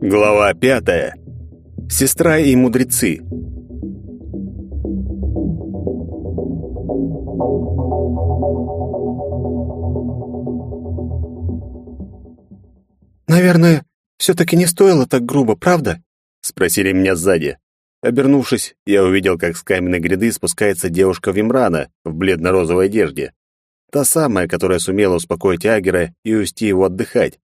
Глава пятая. Сестра и мудрецы. «Наверное, все-таки не стоило так грубо, правда?» — спросили меня сзади. Обернувшись, я увидел, как с каменной гряды спускается девушка Вимрана в бледно-розовой одежде. Та самая, которая сумела успокоить Агера и увести его отдыхать.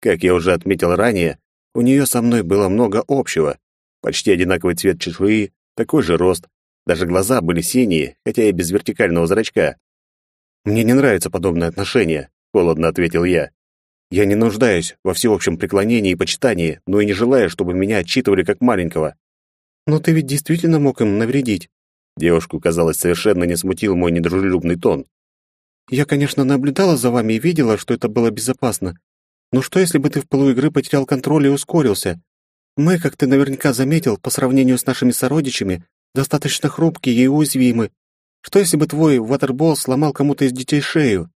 Как я уже отметил ранее, у нее со мной было много общего. Почти одинаковый цвет чешуи, такой же рост. Даже глаза были синие, хотя и без вертикального зрачка. «Мне не нравится подобное отношение», — холодно ответил я. «Я не нуждаюсь во всеобщем преклонении и почитании, но и не желаю, чтобы меня отчитывали как маленького». «Но ты ведь действительно мог им навредить?» Девушку, казалось, совершенно не смутил мой недружелюбный тон. «Я, конечно, наблюдала за вами и видела, что это было безопасно, но что, если бы ты в полу игры потерял контроль и ускорился? Мы, как ты наверняка заметил, по сравнению с нашими сородичами, достаточно хрупкие и уязвимы. Что, если бы твой ватербол сломал кому-то из детей шею?»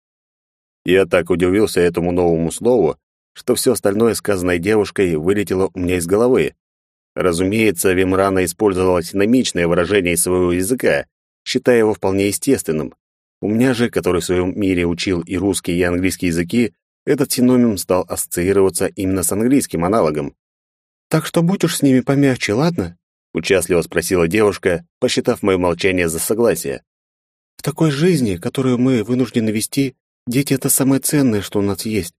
Я так удивился этому новому слову, что все остальное, сказанное девушкой, вылетело у меня из головы. Разумеется, Вимрана использовала синомичное выражение своего языка, считая его вполне естественным. У меня же, который в своем мире учил и русский, и английский языки, этот синоним стал ассоциироваться именно с английским аналогом. «Так что будь уж с ними помягче, ладно?» — участливо спросила девушка, посчитав мое молчание за согласие. «В такой жизни, которую мы вынуждены вести, дети — это самое ценное, что у нас есть.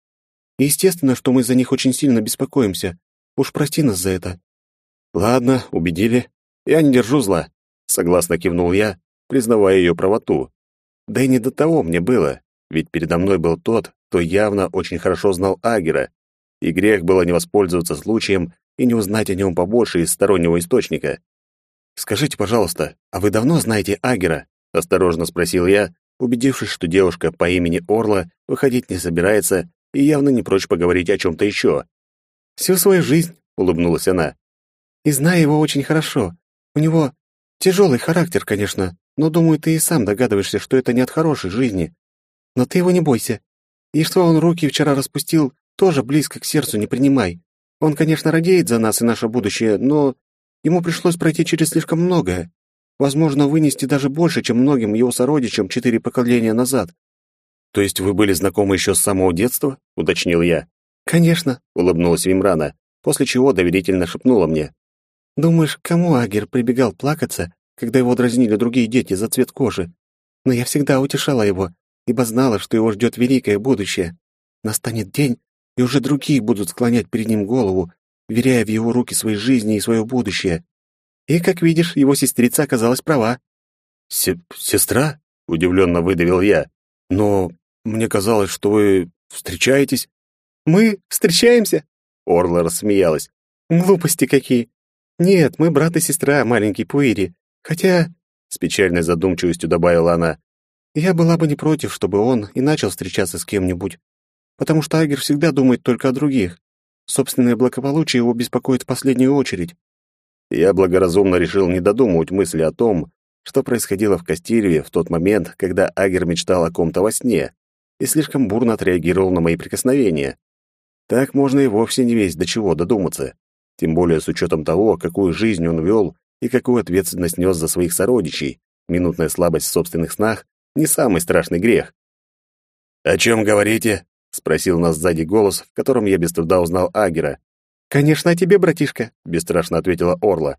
И естественно, что мы за них очень сильно беспокоимся. Уж прости нас за это». «Ладно, убедили. Я не держу зла», — согласно кивнул я, признавая ее правоту. Да и не до того мне было, ведь передо мной был тот, кто явно очень хорошо знал Агера, и грех было не воспользоваться случаем и не узнать о нем побольше из стороннего источника. «Скажите, пожалуйста, а вы давно знаете Агера?» — осторожно спросил я, убедившись, что девушка по имени Орла выходить не собирается и явно не прочь поговорить о чем-то еще. «Всю свою жизнь», — улыбнулась она. «И знаю его очень хорошо. У него тяжелый характер, конечно, но, думаю, ты и сам догадываешься, что это не от хорошей жизни. Но ты его не бойся. И что он руки вчера распустил, тоже близко к сердцу не принимай. Он, конечно, радеет за нас и наше будущее, но ему пришлось пройти через слишком многое. Возможно, вынести даже больше, чем многим его сородичам четыре поколения назад. То есть вы были знакомы еще с самого детства? уточнил я. Конечно, улыбнулась Вимрана, после чего доверительно шепнула мне: Думаешь, кому Агер прибегал плакаться, когда его дразнили другие дети за цвет кожи? Но я всегда утешала его, ибо знала, что его ждет великое будущее. Настанет день, и уже другие будут склонять перед ним голову, веряя в его руки своей жизни и свое будущее. И, как видишь, его сестрица оказалась права. Се «Сестра?» — удивленно выдавил я. «Но мне казалось, что вы встречаетесь». «Мы встречаемся?» — Орла рассмеялась. «Глупости какие! Нет, мы брат и сестра, маленький Пуири. Хотя...» — с печальной задумчивостью добавила она. Я была бы не против, чтобы он и начал встречаться с кем-нибудь, потому что Агер всегда думает только о других. Собственное благополучие его беспокоит в последнюю очередь. Я благоразумно решил не додумывать мысли о том, что происходило в Кастильве в тот момент, когда Агер мечтал о ком-то во сне и слишком бурно отреагировал на мои прикосновения. Так можно и вовсе не весь до чего додуматься, тем более с учетом того, какую жизнь он вел и какую ответственность нес за своих сородичей. Минутная слабость в собственных снах не самый страшный грех. «О чем говорите?» — спросил нас сзади голос, в котором я без труда узнал Агера. «Конечно, о тебе, братишка», — бесстрашно ответила Орла.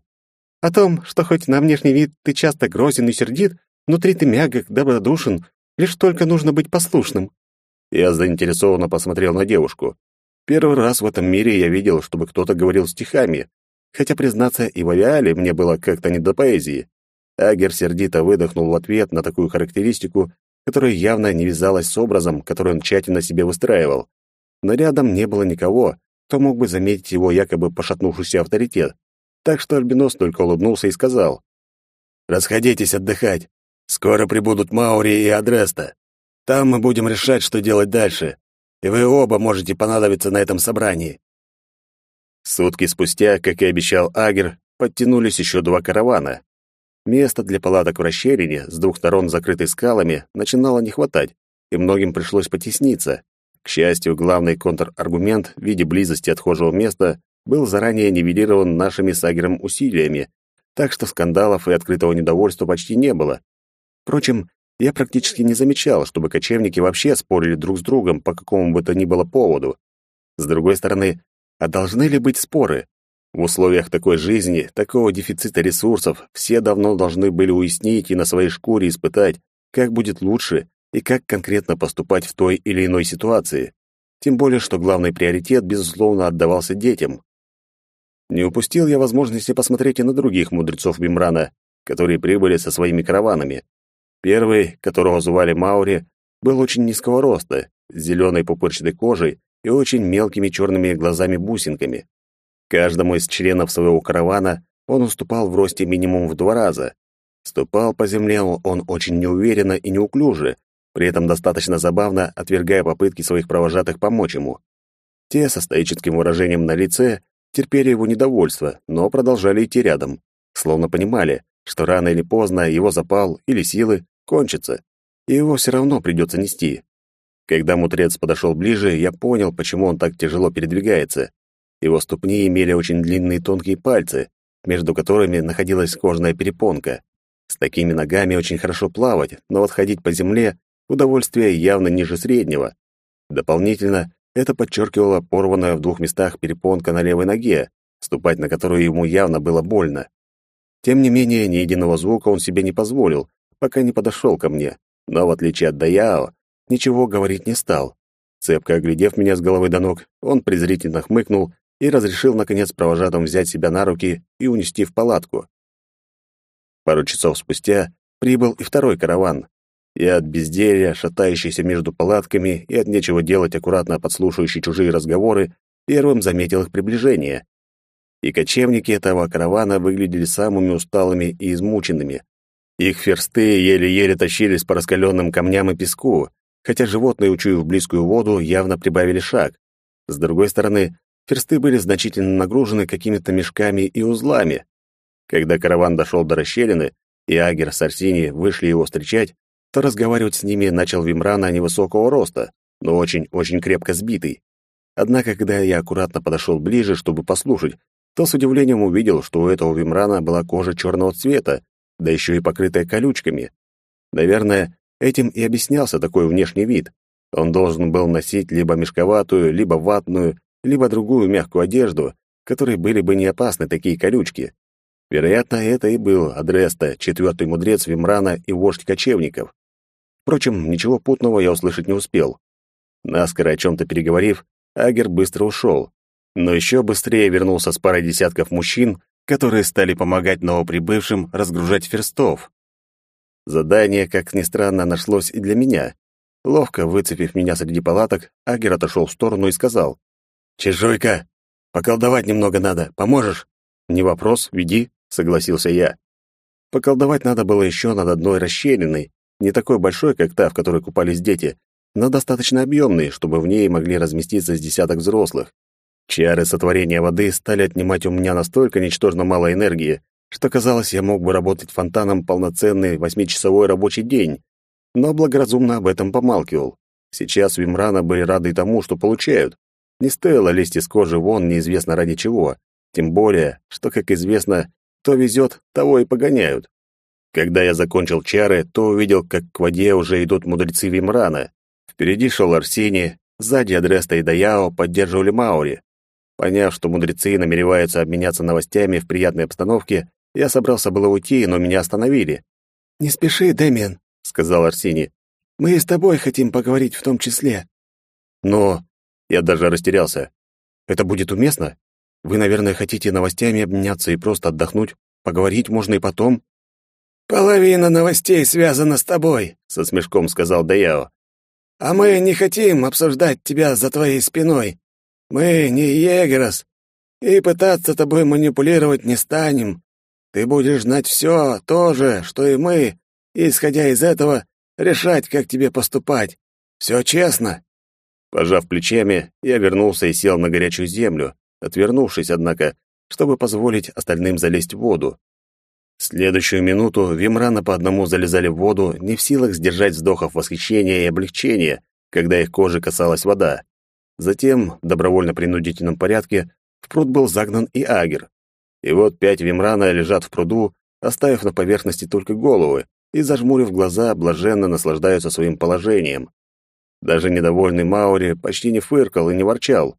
«О том, что хоть на внешний вид ты часто грозен и сердит, внутри ты мягок, добродушен, лишь только нужно быть послушным». Я заинтересованно посмотрел на девушку. Первый раз в этом мире я видел, чтобы кто-то говорил стихами, хотя, признаться, и в авиале мне было как-то не до поэзии. Агер сердито выдохнул в ответ на такую характеристику, которая явно не вязалась с образом, который он тщательно себе выстраивал. Но рядом не было никого, кто мог бы заметить его якобы пошатнувшийся авторитет. Так что Альбинос только улыбнулся и сказал. «Расходитесь отдыхать. Скоро прибудут Маури и Адреста. Там мы будем решать, что делать дальше. И вы оба можете понадобиться на этом собрании». Сутки спустя, как и обещал Агер, подтянулись еще два каравана. Места для палаток в расщелине, с двух сторон закрытой скалами, начинало не хватать, и многим пришлось потесниться. К счастью, главный контраргумент в виде близости отхожего места был заранее нивелирован нашими с Агером усилиями, так что скандалов и открытого недовольства почти не было. Впрочем, я практически не замечал, чтобы кочевники вообще спорили друг с другом по какому бы то ни было поводу. С другой стороны, а должны ли быть споры? В условиях такой жизни, такого дефицита ресурсов, все давно должны были уяснить и на своей шкуре испытать, как будет лучше и как конкретно поступать в той или иной ситуации. Тем более, что главный приоритет, безусловно, отдавался детям. Не упустил я возможности посмотреть и на других мудрецов Бимрана, которые прибыли со своими караванами. Первый, которого звали Маури, был очень низкого роста, с зеленой пупырчатой кожей и очень мелкими черными глазами-бусинками. Каждому из членов своего каравана он уступал в росте минимум в два раза. Ступал по земле он очень неуверенно и неуклюже, при этом достаточно забавно отвергая попытки своих провожатых помочь ему. Те со стоическим выражением на лице терпели его недовольство, но продолжали идти рядом, словно понимали, что рано или поздно его запал или силы кончатся, и его все равно придется нести. Когда мудрец подошел ближе, я понял, почему он так тяжело передвигается. Его ступни имели очень длинные тонкие пальцы, между которыми находилась кожная перепонка. С такими ногами очень хорошо плавать, но вот ходить по земле — удовольствие явно ниже среднего. Дополнительно это подчеркивало порванная в двух местах перепонка на левой ноге, ступать на которую ему явно было больно. Тем не менее, ни единого звука он себе не позволил, пока не подошел ко мне, но, в отличие от Даяо, ничего говорить не стал. Цепко оглядев меня с головы до ног, он презрительно хмыкнул и разрешил, наконец, провожатым взять себя на руки и унести в палатку. Пару часов спустя прибыл и второй караван. Я от безделья, шатающийся между палатками и от нечего делать аккуратно подслушивающий чужие разговоры, первым заметил их приближение. И кочевники этого каравана выглядели самыми усталыми и измученными. Их ферсты еле-еле тащились по раскаленным камням и песку, хотя животные, учуяв близкую воду, явно прибавили шаг. С другой стороны, ферсты были значительно нагружены какими-то мешками и узлами. Когда караван дошел до расщелины, и Агер с Арсини вышли его встречать, то разговаривать с ними начал Вимрана невысокого роста, но очень-очень крепко сбитый. Однако, когда я аккуратно подошел ближе, чтобы послушать, то с удивлением увидел, что у этого Вимрана была кожа черного цвета, да еще и покрытая колючками. Наверное, Этим и объяснялся такой внешний вид. Он должен был носить либо мешковатую, либо ватную, либо другую мягкую одежду, которой были бы не опасны такие колючки. Вероятно, это и был Адреста, четвертый мудрец Вимрана и вождь кочевников. Впрочем, ничего путного я услышать не успел. Наскоро о чем-то переговорив, Агер быстро ушел, но еще быстрее вернулся с парой десятков мужчин, которые стали помогать новоприбывшим разгружать ферстов. Задание, как ни странно, нашлось и для меня. Ловко выцепив меня среди палаток, Агер отошел в сторону и сказал. «Чижойка, поколдовать немного надо. Поможешь?» «Не вопрос, веди», — согласился я. Поколдовать надо было еще над одной расщелиной, не такой большой, как та, в которой купались дети, но достаточно объемной, чтобы в ней могли разместиться с десяток взрослых. Чары сотворения воды стали отнимать у меня настолько ничтожно мало энергии, что казалось, я мог бы работать фонтаном полноценный восьмичасовой рабочий день, но благоразумно об этом помалкивал. Сейчас Вимрана были рады тому, что получают. Не стоило лезть из кожи вон неизвестно ради чего, тем более, что, как известно, кто везет, того и погоняют. Когда я закончил чары, то увидел, как к воде уже идут мудрецы Вимрана. Впереди шел Арсений, сзади Адреста и Даяо поддерживали Маури. Поняв, что мудрецы намереваются обменяться новостями в приятной обстановке, я собрался было уйти, но меня остановили. «Не спеши, Дэмиан», — сказал Арсений. «Мы и с тобой хотим поговорить в том числе». «Но...» — я даже растерялся. «Это будет уместно? Вы, наверное, хотите новостями обменяться и просто отдохнуть. Поговорить можно и потом». «Половина новостей связана с тобой», — со смешком сказал Даяо. «А мы не хотим обсуждать тебя за твоей спиной. Мы не Егерос, и пытаться тобой манипулировать не станем. Ты будешь знать все то же, что и мы, и, исходя из этого, решать, как тебе поступать. Все честно». Пожав плечами, я вернулся и сел на горячую землю, отвернувшись, однако, чтобы позволить остальным залезть в воду. следующую минуту Вимрана по одному залезали в воду, не в силах сдержать вздохов восхищения и облегчения, когда их кожи касалась вода. Затем, в добровольно-принудительном порядке, в пруд был загнан и агер. И вот пять Вимрана лежат в пруду, оставив на поверхности только головы, и, зажмурив глаза, блаженно наслаждаются своим положением. Даже недовольный Маури почти не фыркал и не ворчал.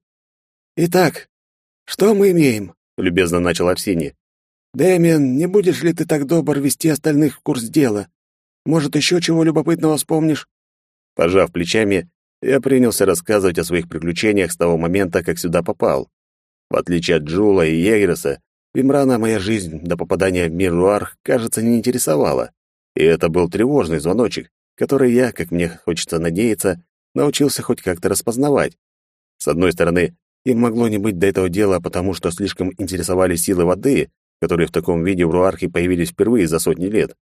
«Итак, что мы имеем?» — любезно начал Арсений. «Дэмиан, не будешь ли ты так добр вести остальных в курс дела? Может, еще чего любопытного вспомнишь?» Пожав плечами, я принялся рассказывать о своих приключениях с того момента, как сюда попал. В отличие от Джула и Егреса, Вимрана моя жизнь до попадания в мир Руарх, кажется, не интересовала. И это был тревожный звоночек, который я, как мне хочется надеяться, научился хоть как-то распознавать. С одной стороны, им могло не быть до этого дела, потому что слишком интересовали силы воды, которые в таком виде в Руархе появились впервые за сотни лет.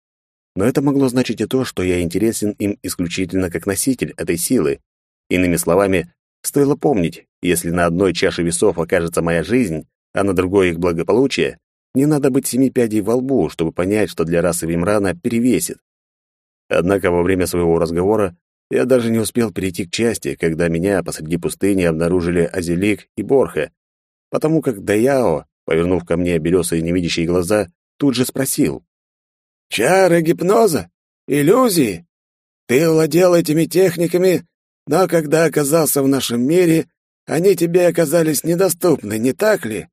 Но это могло значить и то, что я интересен им исключительно как носитель этой силы. Иными словами, стоило помнить, если на одной чаше весов окажется моя жизнь, а на другой их благополучие, не надо быть семи пядей во лбу, чтобы понять, что для расы Вимрана перевесит. Однако во время своего разговора я даже не успел перейти к части, когда меня посреди пустыни обнаружили Азелик и Борха, потому как Даяо, повернув ко мне белесые невидящие глаза, тут же спросил. «Чары гипноза? Иллюзии? Ты владел этими техниками, но когда оказался в нашем мире, они тебе оказались недоступны, не так ли?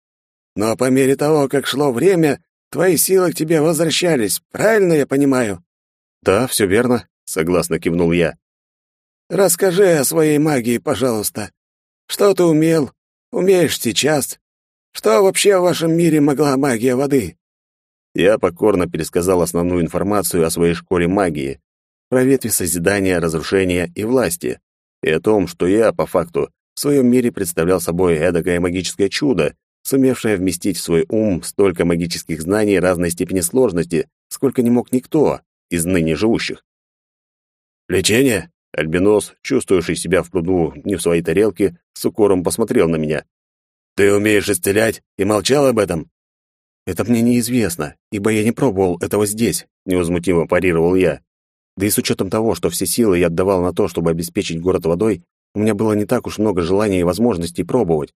Но по мере того, как шло время, твои силы к тебе возвращались, правильно я понимаю?» «Да, все верно», — согласно кивнул я. «Расскажи о своей магии, пожалуйста. Что ты умел, умеешь сейчас? Что вообще в вашем мире могла магия воды?» Я покорно пересказал основную информацию о своей школе магии, про ветви созидания, разрушения и власти, и о том, что я, по факту, в своем мире представлял собой эдакое магическое чудо, сумевшее вместить в свой ум столько магических знаний разной степени сложности, сколько не мог никто из ныне живущих. «Лечение?» Альбинос, чувствующий себя в пруду не в своей тарелке, с укором посмотрел на меня. «Ты умеешь исцелять и молчал об этом?» «Это мне неизвестно, ибо я не пробовал этого здесь», — невозмутимо парировал я. Да и с учетом того, что все силы я отдавал на то, чтобы обеспечить город водой, у меня было не так уж много желания и возможностей пробовать.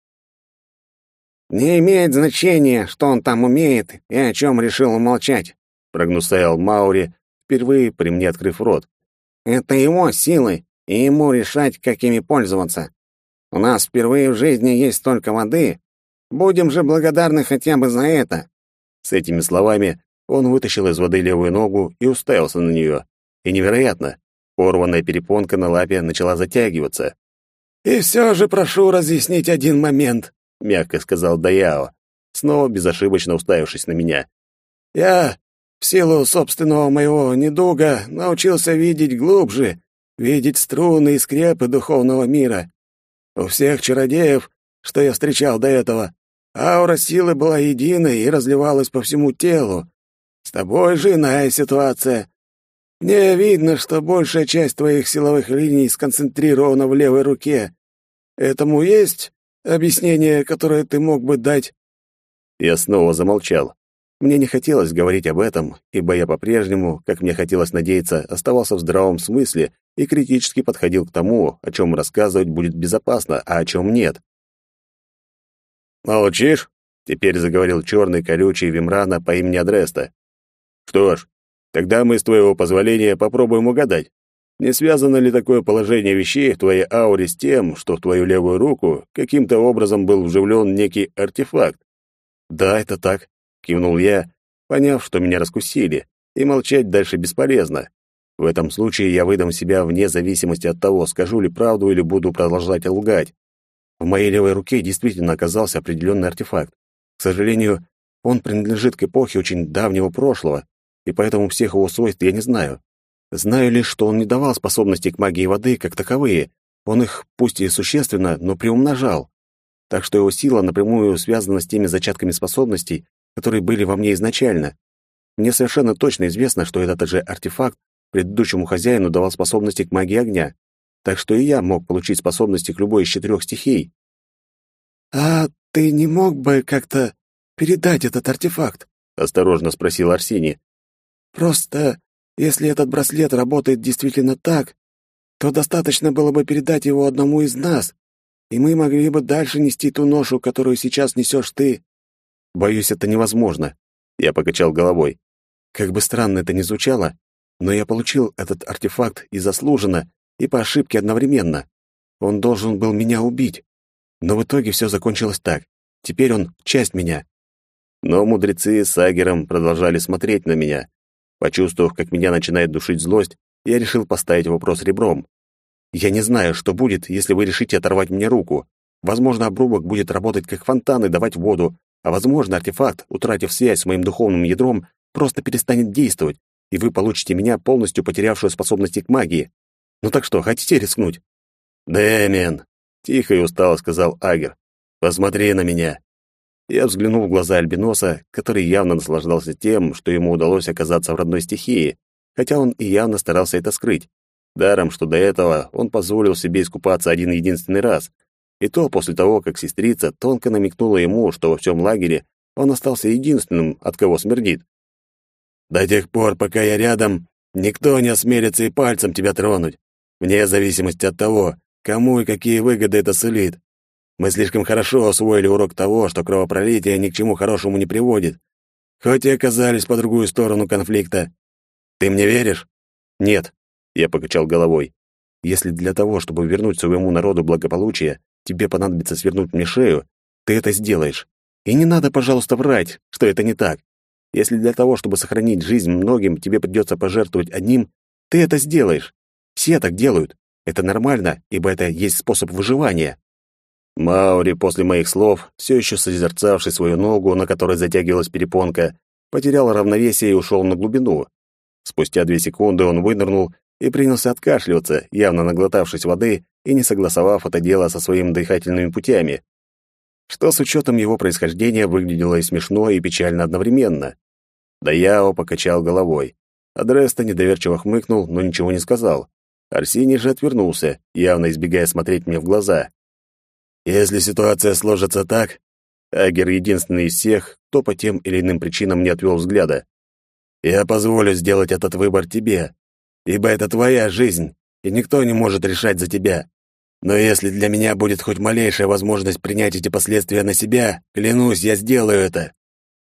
«Не имеет значения, что он там умеет и о чем решил умолчать», — прогнусаял Маури, впервые при мне открыв рот. «Это его силы, и ему решать, как ими пользоваться. У нас впервые в жизни есть столько воды. Будем же благодарны хотя бы за это». С этими словами он вытащил из воды левую ногу и уставился на нее. И невероятно, порванная перепонка на лапе начала затягиваться. «И все же прошу разъяснить один момент», — мягко сказал Даяо, снова безошибочно уставившись на меня. «Я, в силу собственного моего недуга, научился видеть глубже, видеть струны и скрепы духовного мира. У всех чародеев, что я встречал до этого, аура силы была единой и разливалась по всему телу. С тобой же иная ситуация. Мне видно, что большая часть твоих силовых линий сконцентрирована в левой руке. Этому есть объяснение, которое ты мог бы дать?» Я снова замолчал. Мне не хотелось говорить об этом, ибо я по-прежнему, как мне хотелось надеяться, оставался в здравом смысле и критически подходил к тому, о чем рассказывать будет безопасно, а о чем нет. «Молчишь?» — теперь заговорил черный колючий Вимрана по имени Адреста. «Что ж, Тогда мы, с твоего позволения, попробуем угадать. Не связано ли такое положение вещей в твоей ауре с тем, что в твою левую руку каким-то образом был вживлен некий артефакт? Да, это так, кивнул я, поняв, что меня раскусили, и молчать дальше бесполезно. В этом случае я выдам себя вне зависимости от того, скажу ли правду или буду продолжать лгать. В моей левой руке действительно оказался определенный артефакт. К сожалению, он принадлежит к эпохе очень давнего прошлого, и поэтому всех его свойств я не знаю. Знаю лишь, что он не давал способностей к магии воды как таковые. Он их, пусть и существенно, но приумножал. Так что его сила напрямую связана с теми зачатками способностей, которые были во мне изначально. Мне совершенно точно известно, что этот же артефакт предыдущему хозяину давал способности к магии огня. Так что и я мог получить способности к любой из четырех стихий. «А ты не мог бы как-то передать этот артефакт?» осторожно спросил Арсений. Просто, если этот браслет работает действительно так, то достаточно было бы передать его одному из нас, и мы могли бы дальше нести ту ношу, которую сейчас несешь ты. Боюсь, это невозможно. Я покачал головой. Как бы странно это ни звучало, но я получил этот артефакт и заслуженно, и по ошибке одновременно. Он должен был меня убить. Но в итоге все закончилось так. Теперь он часть меня. Но мудрецы с Агером продолжали смотреть на меня. Почувствовав, как меня начинает душить злость, я решил поставить вопрос ребром. Я не знаю, что будет, если вы решите оторвать мне руку. Возможно, обрубок будет работать как фонтан и давать воду, а возможно, артефакт, утратив связь с моим духовным ядром, просто перестанет действовать, и вы получите меня, полностью потерявшую способности к магии. Ну так что, хотите рискнуть?» «Дэмиан!» — тихо и устало сказал Агер. «Посмотри на меня!» Я взглянул в глаза Альбиноса, который явно наслаждался тем, что ему удалось оказаться в родной стихии, хотя он и явно старался это скрыть. Даром, что до этого он позволил себе искупаться один единственный раз, и то после того, как сестрица тонко намекнула ему, что во всем лагере он остался единственным, от кого смердит. До тех пор, пока я рядом, никто не осмелится и пальцем тебя тронуть, вне зависимости от того, кому и какие выгоды это сулит. Мы слишком хорошо освоили урок того, что кровопролитие ни к чему хорошему не приводит, хоть и оказались по другую сторону конфликта. Ты мне веришь? Нет, я покачал головой. Если для того, чтобы вернуть своему народу благополучие, тебе понадобится свернуть мне шею, ты это сделаешь. И не надо, пожалуйста, врать, что это не так. Если для того, чтобы сохранить жизнь многим, тебе придется пожертвовать одним, ты это сделаешь. Все так делают. Это нормально, ибо это есть способ выживания. Маури после моих слов, все еще созерцавший свою ногу, на которой затягивалась перепонка, потерял равновесие и ушел на глубину. Спустя две секунды он вынырнул и принялся откашливаться, явно наглотавшись воды и не согласовав это дело со своими дыхательными путями что с учетом его происхождения выглядело и смешно, и печально одновременно. Даяо покачал головой. Адреста недоверчиво хмыкнул, но ничего не сказал. Арсений же отвернулся, явно избегая смотреть мне в глаза. «Если ситуация сложится так...» Агер единственный из всех, кто по тем или иным причинам не отвел взгляда. «Я позволю сделать этот выбор тебе, ибо это твоя жизнь, и никто не может решать за тебя. Но если для меня будет хоть малейшая возможность принять эти последствия на себя, клянусь, я сделаю это.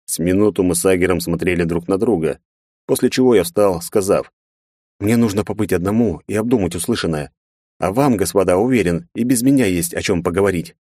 С минуту мы с Агером смотрели друг на друга, после чего я встал, сказав: "Мне нужно побыть одному и обдумать услышанное. А вам, господа, уверен, и без меня есть о чем поговорить".